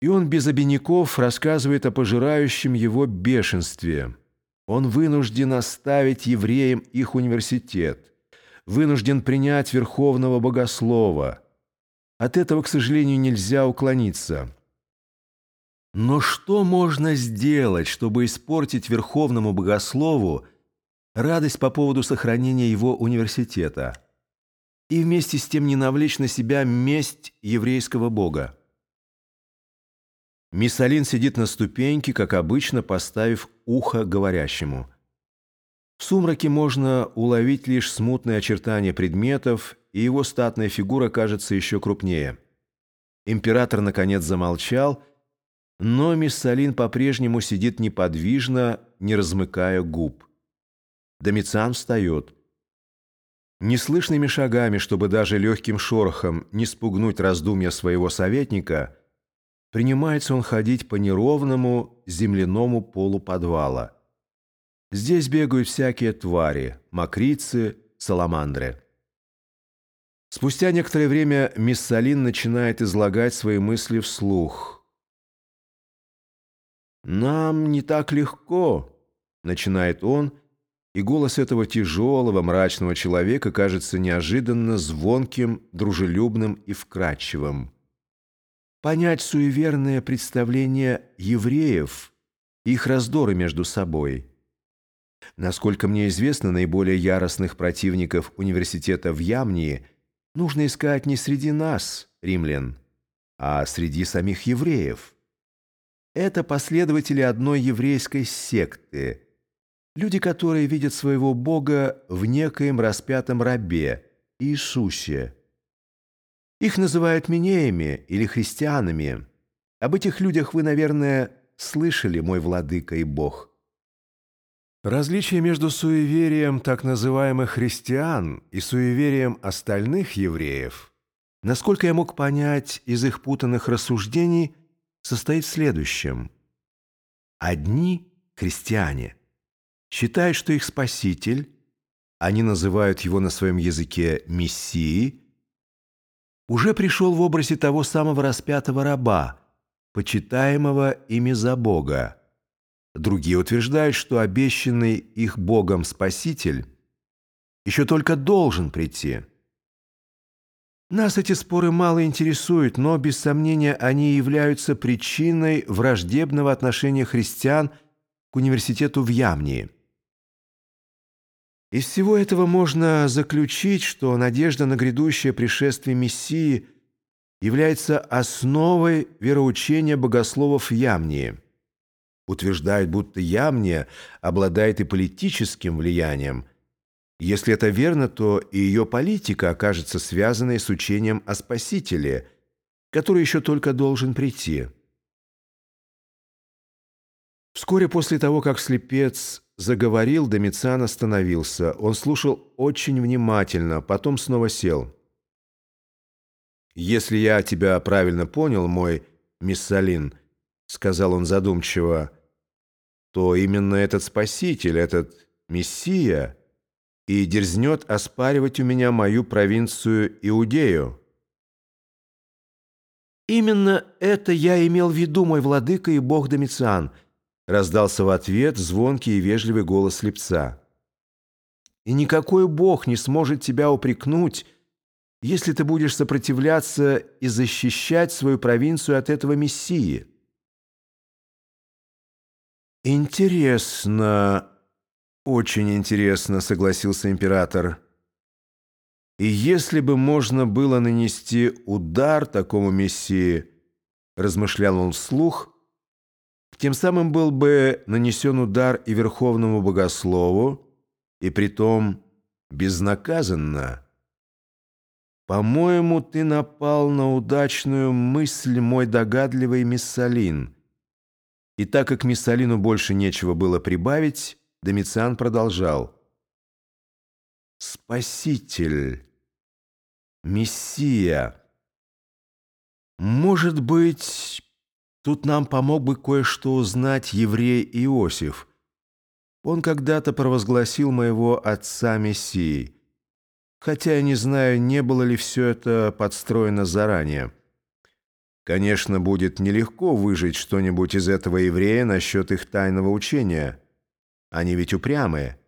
И он без обиняков рассказывает о пожирающем его бешенстве. Он вынужден оставить евреям их университет, вынужден принять верховного богослова. От этого, к сожалению, нельзя уклониться. Но что можно сделать, чтобы испортить верховному богослову радость по поводу сохранения его университета и вместе с тем не навлечь на себя месть еврейского бога? Миссалин сидит на ступеньке, как обычно, поставив ухо говорящему. В сумраке можно уловить лишь смутные очертания предметов, и его статная фигура кажется еще крупнее. Император, наконец, замолчал, но Миссалин по-прежнему сидит неподвижно, не размыкая губ. Домициан встает. Неслышными шагами, чтобы даже легким шорохом не спугнуть раздумья своего советника – принимается он ходить по неровному земляному полу подвала. Здесь бегают всякие твари, мокрицы, саламандры. Спустя некоторое время мисс Салин начинает излагать свои мысли вслух. «Нам не так легко», — начинает он, и голос этого тяжелого, мрачного человека кажется неожиданно звонким, дружелюбным и вкрадчивым понять суеверное представление евреев их раздоры между собой. Насколько мне известно, наиболее яростных противников университета в Ямнии нужно искать не среди нас, римлян, а среди самих евреев. Это последователи одной еврейской секты, люди, которые видят своего Бога в некоем распятом рабе, Иисусе, их называют минеями или христианами. Об этих людях вы, наверное, слышали, мой владыка и бог. Различие между суеверием так называемых христиан и суеверием остальных евреев, насколько я мог понять из их путанных рассуждений, состоит в следующем. Одни христиане считают, что их Спаситель, они называют его на своем языке «мессией», уже пришел в образе того самого распятого раба, почитаемого ими за Бога. Другие утверждают, что обещанный их Богом Спаситель еще только должен прийти. Нас эти споры мало интересуют, но, без сомнения, они являются причиной враждебного отношения христиан к университету в Ямнии. Из всего этого можно заключить, что надежда на грядущее пришествие Мессии является основой вероучения богословов Ямнии. Утверждают, будто Ямния обладает и политическим влиянием. Если это верно, то и ее политика окажется связанной с учением о Спасителе, который еще только должен прийти. Вскоре после того, как слепец заговорил, Домициан остановился. Он слушал очень внимательно, потом снова сел. «Если я тебя правильно понял, мой миссалин», — сказал он задумчиво, «то именно этот спаситель, этот мессия и дерзнет оспаривать у меня мою провинцию Иудею». «Именно это я имел в виду, мой владыка и бог Домициан», — Раздался в ответ звонкий и вежливый голос слепца. «И никакой бог не сможет тебя упрекнуть, если ты будешь сопротивляться и защищать свою провинцию от этого мессии». «Интересно, очень интересно», — согласился император. «И если бы можно было нанести удар такому мессии», — размышлял он вслух, — тем самым был бы нанесен удар и Верховному Богослову, и притом безнаказанно. «По-моему, ты напал на удачную мысль, мой догадливый Миссалин». И так как Миссалину больше нечего было прибавить, Домициан продолжал. «Спаситель, Мессия, может быть, Тут нам помог бы кое-что узнать еврей Иосиф. Он когда-то провозгласил моего отца Мессией. Хотя я не знаю, не было ли все это подстроено заранее. Конечно, будет нелегко выжить что-нибудь из этого еврея насчет их тайного учения. Они ведь упрямые.